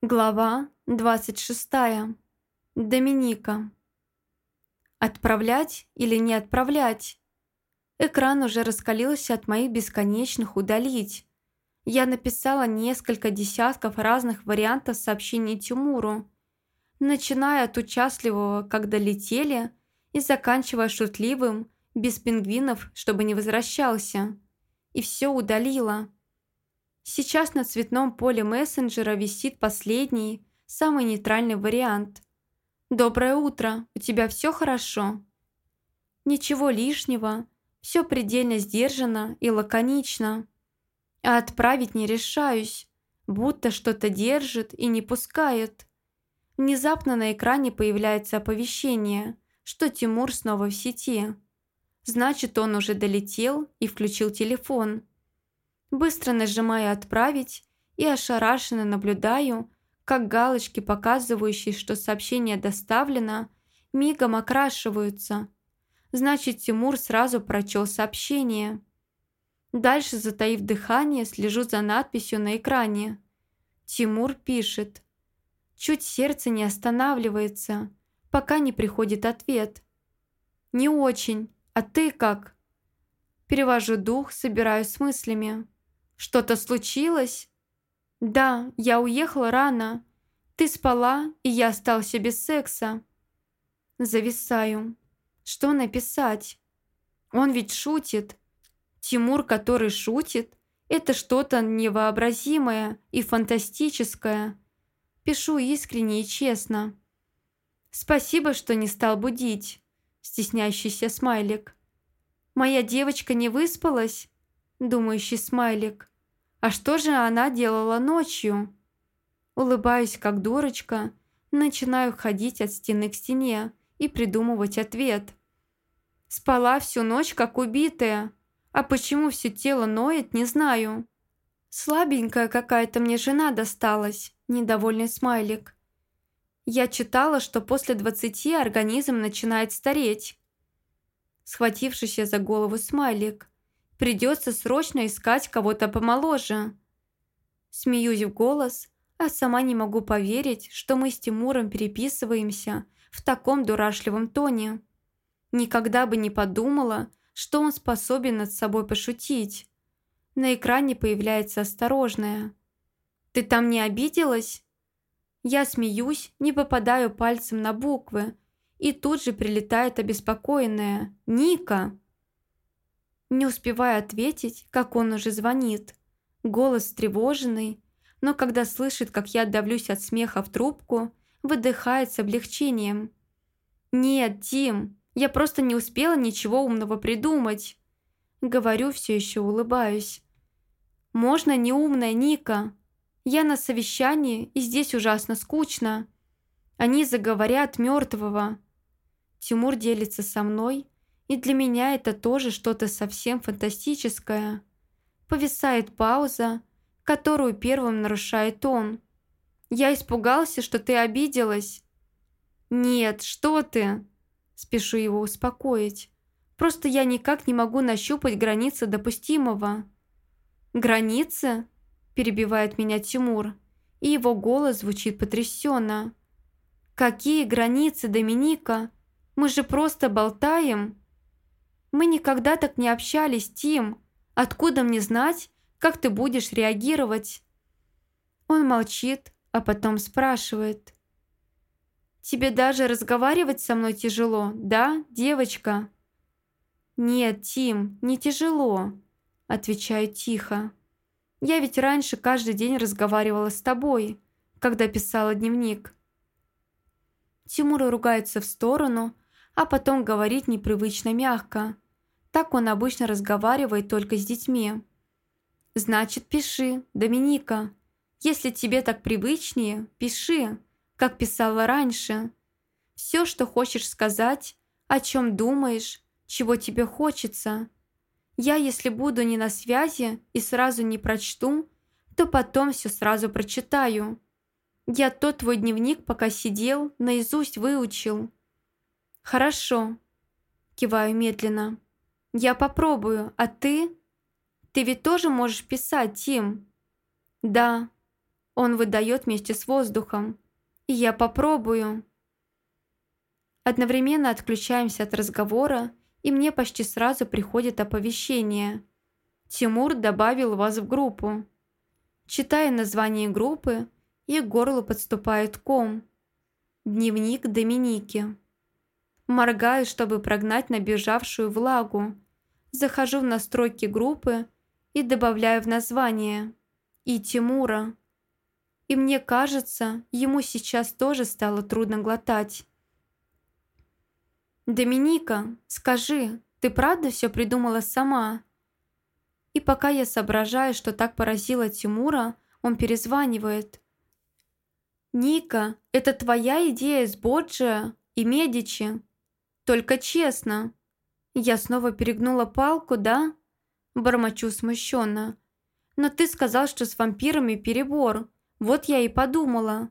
Глава 26. Доминика. Отправлять или не отправлять? Экран уже раскалился от моих бесконечных «удалить». Я написала несколько десятков разных вариантов сообщений Тимуру, начиная от участливого «когда летели» и заканчивая шутливым «без пингвинов, чтобы не возвращался». И все удалила. Сейчас на цветном поле мессенджера висит последний, самый нейтральный вариант. «Доброе утро, у тебя все хорошо?» Ничего лишнего, все предельно сдержанно и лаконично. А отправить не решаюсь, будто что-то держит и не пускает. Внезапно на экране появляется оповещение, что Тимур снова в сети. Значит, он уже долетел и включил телефон. Быстро нажимаю «Отправить» и ошарашенно наблюдаю, как галочки, показывающие, что сообщение доставлено, мигом окрашиваются. Значит, Тимур сразу прочел сообщение. Дальше, затаив дыхание, слежу за надписью на экране. Тимур пишет. Чуть сердце не останавливается, пока не приходит ответ. «Не очень. А ты как?» Перевожу дух, собираюсь с мыслями. Что-то случилось? Да, я уехала рано. Ты спала, и я остался без секса. Зависаю. Что написать? Он ведь шутит. Тимур, который шутит, это что-то невообразимое и фантастическое. Пишу искренне и честно. Спасибо, что не стал будить. Стесняющийся смайлик. Моя девочка не выспалась? Думающий смайлик. А что же она делала ночью? Улыбаюсь, как дурочка, начинаю ходить от стены к стене и придумывать ответ. Спала всю ночь, как убитая. А почему все тело ноет, не знаю. Слабенькая какая-то мне жена досталась, недовольный смайлик. Я читала, что после двадцати организм начинает стареть. Схватившийся за голову смайлик. Придется срочно искать кого-то помоложе. Смеюсь в голос, а сама не могу поверить, что мы с Тимуром переписываемся в таком дурашливом тоне. Никогда бы не подумала, что он способен над собой пошутить. На экране появляется осторожная. «Ты там не обиделась?» Я смеюсь, не попадаю пальцем на буквы, и тут же прилетает обеспокоенная «Ника!» Не успевая ответить, как он уже звонит. Голос встревоженный, но когда слышит, как я давлюсь от смеха в трубку, выдыхает с облегчением. «Нет, Тим, я просто не успела ничего умного придумать». Говорю, все еще улыбаюсь. «Можно не умная, Ника? Я на совещании, и здесь ужасно скучно. Они заговорят мертвого». Тимур делится со мной, и для меня это тоже что-то совсем фантастическое. Повисает пауза, которую первым нарушает он. «Я испугался, что ты обиделась». «Нет, что ты?» Спешу его успокоить. «Просто я никак не могу нащупать границы допустимого». «Границы?» Перебивает меня Тимур, и его голос звучит потрясенно. «Какие границы, Доминика? Мы же просто болтаем!» Мы никогда так не общались, Тим. Откуда мне знать, как ты будешь реагировать?» Он молчит, а потом спрашивает. «Тебе даже разговаривать со мной тяжело, да, девочка?» «Нет, Тим, не тяжело», – отвечаю тихо. «Я ведь раньше каждый день разговаривала с тобой, когда писала дневник». Тимур ругается в сторону, а потом говорить непривычно мягко. Так он обычно разговаривает только с детьми. «Значит, пиши, Доминика. Если тебе так привычнее, пиши, как писала раньше. Все, что хочешь сказать, о чем думаешь, чего тебе хочется. Я, если буду не на связи и сразу не прочту, то потом все сразу прочитаю. Я тот твой дневник, пока сидел, наизусть выучил. «Хорошо», – киваю медленно. «Я попробую, а ты?» «Ты ведь тоже можешь писать, Тим?» «Да». Он выдает вместе с воздухом. Я попробую. Одновременно отключаемся от разговора, и мне почти сразу приходит оповещение. Тимур добавил вас в группу. Читая название группы, и к горлу подступает ком. Дневник Доминики. Моргаю, чтобы прогнать набежавшую влагу. Захожу в настройки группы и добавляю в название. И Тимура. И мне кажется, ему сейчас тоже стало трудно глотать. «Доминика, скажи, ты правда все придумала сама?» И пока я соображаю, что так поразило Тимура, он перезванивает. «Ника, это твоя идея с Боджиа и Медичи? Только честно». Я снова перегнула палку, да? Бормочу смущенно. «Но ты сказал, что с вампирами перебор. Вот я и подумала».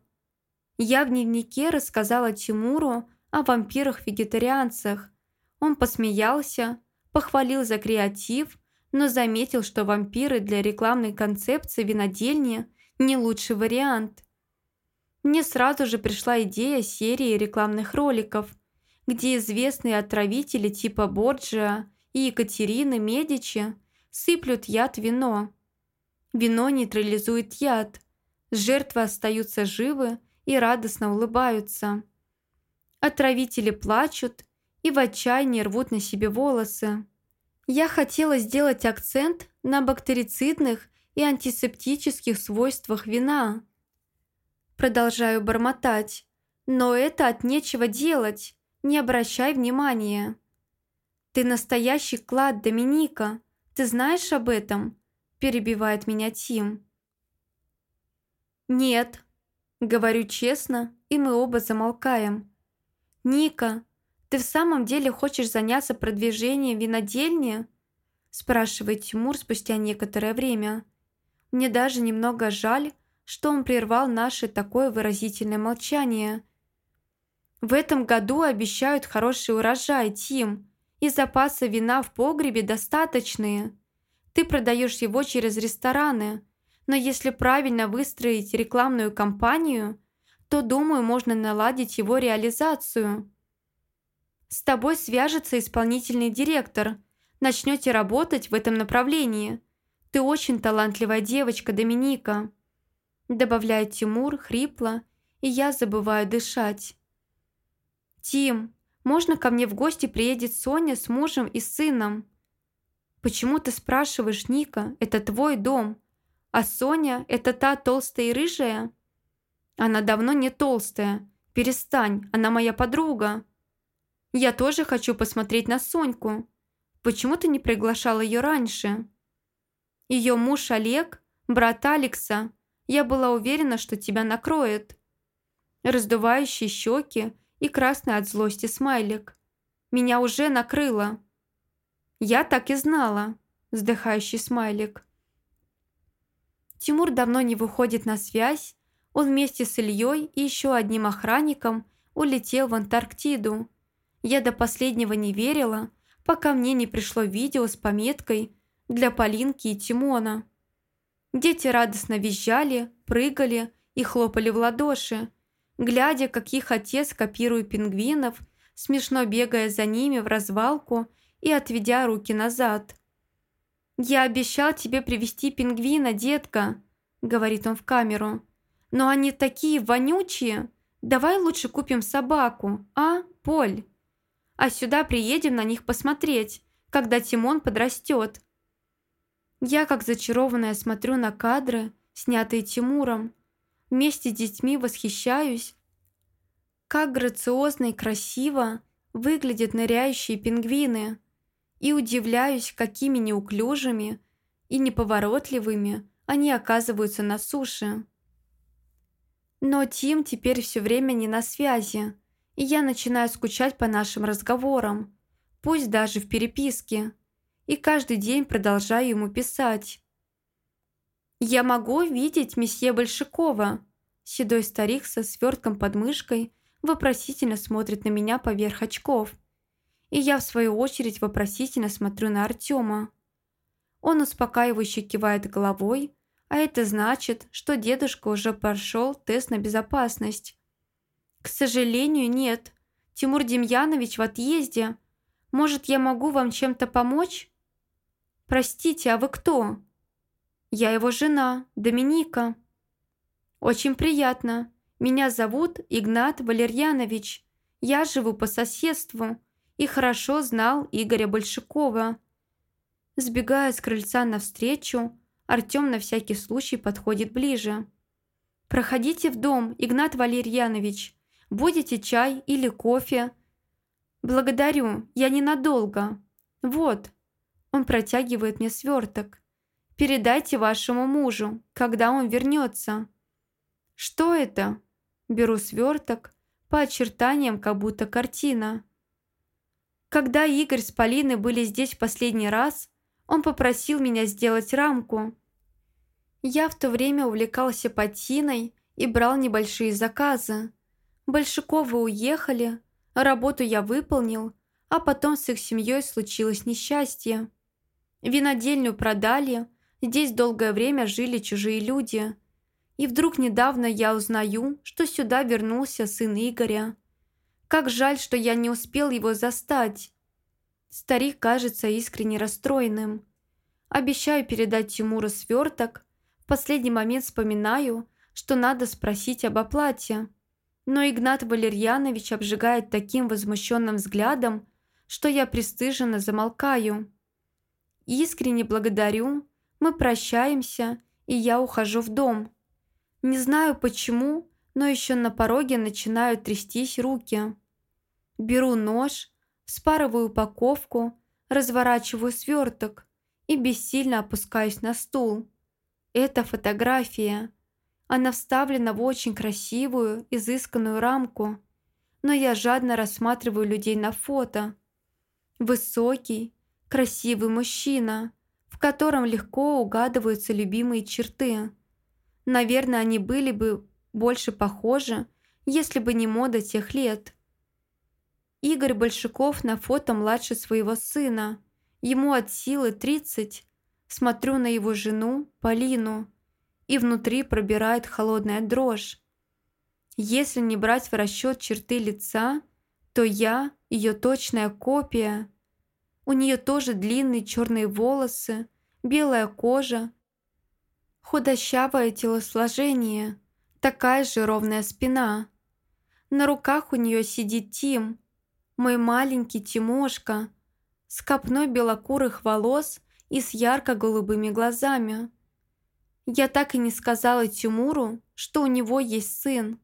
Я в дневнике рассказала Тимуру, о вампирах-вегетарианцах. Он посмеялся, похвалил за креатив, но заметил, что вампиры для рекламной концепции винодельни не лучший вариант. Мне сразу же пришла идея серии рекламных роликов, где известные отравители типа Борджиа и Екатерины Медичи сыплют яд в вино. Вино нейтрализует яд. Жертвы остаются живы и радостно улыбаются. Отравители плачут и в отчаянии рвут на себе волосы. Я хотела сделать акцент на бактерицидных и антисептических свойствах вина. Продолжаю бормотать, но это от нечего делать, не обращай внимания. «Ты настоящий клад, Доминика, ты знаешь об этом?» перебивает меня Тим. «Нет», говорю честно, и мы оба замолкаем. «Ника, ты в самом деле хочешь заняться продвижением винодельни?» спрашивает Тимур спустя некоторое время. Мне даже немного жаль, что он прервал наше такое выразительное молчание. «В этом году обещают хороший урожай, Тим, и запасы вина в погребе достаточные. Ты продаешь его через рестораны, но если правильно выстроить рекламную кампанию – то, думаю, можно наладить его реализацию. С тобой свяжется исполнительный директор. Начнете работать в этом направлении. Ты очень талантливая девочка, Доминика. Добавляет Тимур хрипло, и я забываю дышать. Тим, можно ко мне в гости приедет Соня с мужем и сыном? Почему ты спрашиваешь, Ника? Это твой дом. А Соня – это та толстая и рыжая? Она давно не толстая. Перестань, она моя подруга. Я тоже хочу посмотреть на Соньку. Почему ты не приглашал ее раньше? Ее муж Олег, брат Алекса. Я была уверена, что тебя накроет. Раздувающие щеки и красный от злости смайлик. Меня уже накрыло. Я так и знала. Вздыхающий смайлик. Тимур давно не выходит на связь, он вместе с Ильей и еще одним охранником улетел в Антарктиду. Я до последнего не верила, пока мне не пришло видео с пометкой «Для Полинки и Тимона». Дети радостно визжали, прыгали и хлопали в ладоши, глядя, как их отец копирует пингвинов, смешно бегая за ними в развалку и отведя руки назад. «Я обещал тебе привести пингвина, детка», — говорит он в камеру. Но они такие вонючие. Давай лучше купим собаку, а, Поль? А сюда приедем на них посмотреть, когда Тимон подрастет. Я, как зачарованная, смотрю на кадры, снятые Тимуром. Вместе с детьми восхищаюсь. Как грациозно и красиво выглядят ныряющие пингвины. И удивляюсь, какими неуклюжими и неповоротливыми они оказываются на суше. Но Тим теперь все время не на связи, и я начинаю скучать по нашим разговорам, пусть даже в переписке, и каждый день продолжаю ему писать. «Я могу видеть месье Большакова?» Седой старик со свертком под мышкой вопросительно смотрит на меня поверх очков. И я, в свою очередь, вопросительно смотрю на Артема. Он успокаивающе кивает головой, А это значит, что дедушка уже прошел тест на безопасность. К сожалению, нет. Тимур Демьянович в отъезде. Может, я могу вам чем-то помочь? Простите, а вы кто? Я его жена, Доминика. Очень приятно. Меня зовут Игнат Валерьянович. Я живу по соседству и хорошо знал Игоря Большакова. Сбегая с крыльца навстречу, Артем на всякий случай подходит ближе. «Проходите в дом, Игнат Валерьянович. Будете чай или кофе?» «Благодарю, я ненадолго. Вот». Он протягивает мне сверток. «Передайте вашему мужу, когда он вернется». «Что это?» Беру сверток, по очертаниям как будто картина. Когда Игорь с Полиной были здесь в последний раз, он попросил меня сделать рамку. Я в то время увлекался патиной и брал небольшие заказы. Большаковы уехали, работу я выполнил, а потом с их семьей случилось несчастье. Винодельню продали, здесь долгое время жили чужие люди. И вдруг недавно я узнаю, что сюда вернулся сын Игоря. Как жаль, что я не успел его застать. Старик кажется искренне расстроенным. Обещаю передать Тимуру сверток. В последний момент вспоминаю, что надо спросить об оплате. Но Игнат Валерьянович обжигает таким возмущенным взглядом, что я пристыженно замолкаю. Искренне благодарю, мы прощаемся, и я ухожу в дом. Не знаю почему, но еще на пороге начинают трястись руки. Беру нож, спарываю упаковку, разворачиваю сверток и бессильно опускаюсь на стул. Это фотография. Она вставлена в очень красивую, изысканную рамку, но я жадно рассматриваю людей на фото. Высокий, красивый мужчина, в котором легко угадываются любимые черты. Наверное, они были бы больше похожи, если бы не мода тех лет. Игорь Большаков на фото младше своего сына. Ему от силы 30. Смотрю на его жену, Полину, и внутри пробирает холодная дрожь. Если не брать в расчет черты лица, то я ее точная копия. У нее тоже длинные черные волосы, белая кожа, худощавое телосложение – Такая же ровная спина. На руках у нее сидит Тим, мой маленький Тимошка, с копной белокурых волос и с ярко-голубыми глазами. Я так и не сказала Тимуру, что у него есть сын.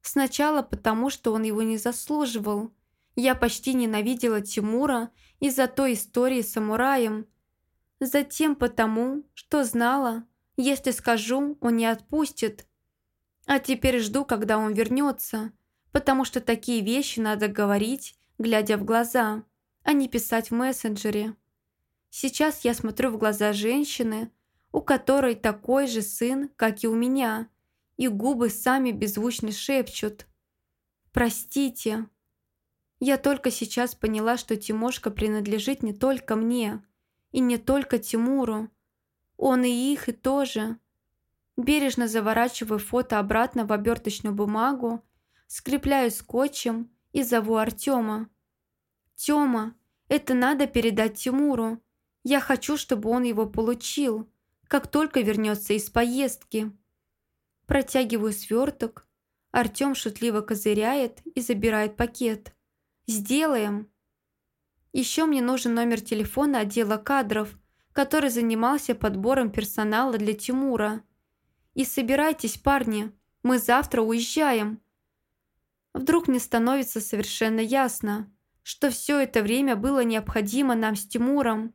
Сначала потому, что он его не заслуживал. Я почти ненавидела Тимура из-за той истории с самураем. Затем потому, что знала, если скажу, он не отпустит – а теперь жду, когда он вернется, потому что такие вещи надо говорить, глядя в глаза, а не писать в мессенджере. Сейчас я смотрю в глаза женщины, у которой такой же сын, как и у меня, и губы сами беззвучно шепчут «Простите». Я только сейчас поняла, что Тимошка принадлежит не только мне, и не только Тимуру. Он и их, и тоже. Бережно заворачиваю фото обратно в оберточную бумагу, скрепляю скотчем и зову Артема. «Тёма, это надо передать Тимуру. Я хочу, чтобы он его получил, как только вернется из поездки». Протягиваю сверток. Артем шутливо козыряет и забирает пакет. «Сделаем!» Еще мне нужен номер телефона отдела кадров, который занимался подбором персонала для Тимура. И собирайтесь, парни, мы завтра уезжаем. Вдруг мне становится совершенно ясно, что все это время было необходимо нам с Тимуром.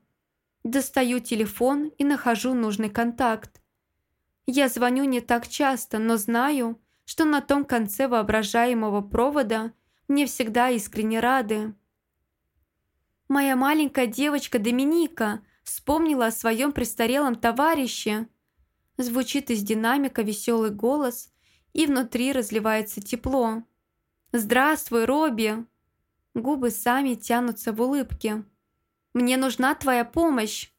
Достаю телефон и нахожу нужный контакт. Я звоню не так часто, но знаю, что на том конце воображаемого провода мне всегда искренне рады. Моя маленькая девочка Доминика вспомнила о своем престарелом товарище – Звучит из динамика веселый голос, и внутри разливается тепло. «Здравствуй, Робби!» Губы сами тянутся в улыбке. «Мне нужна твоя помощь!»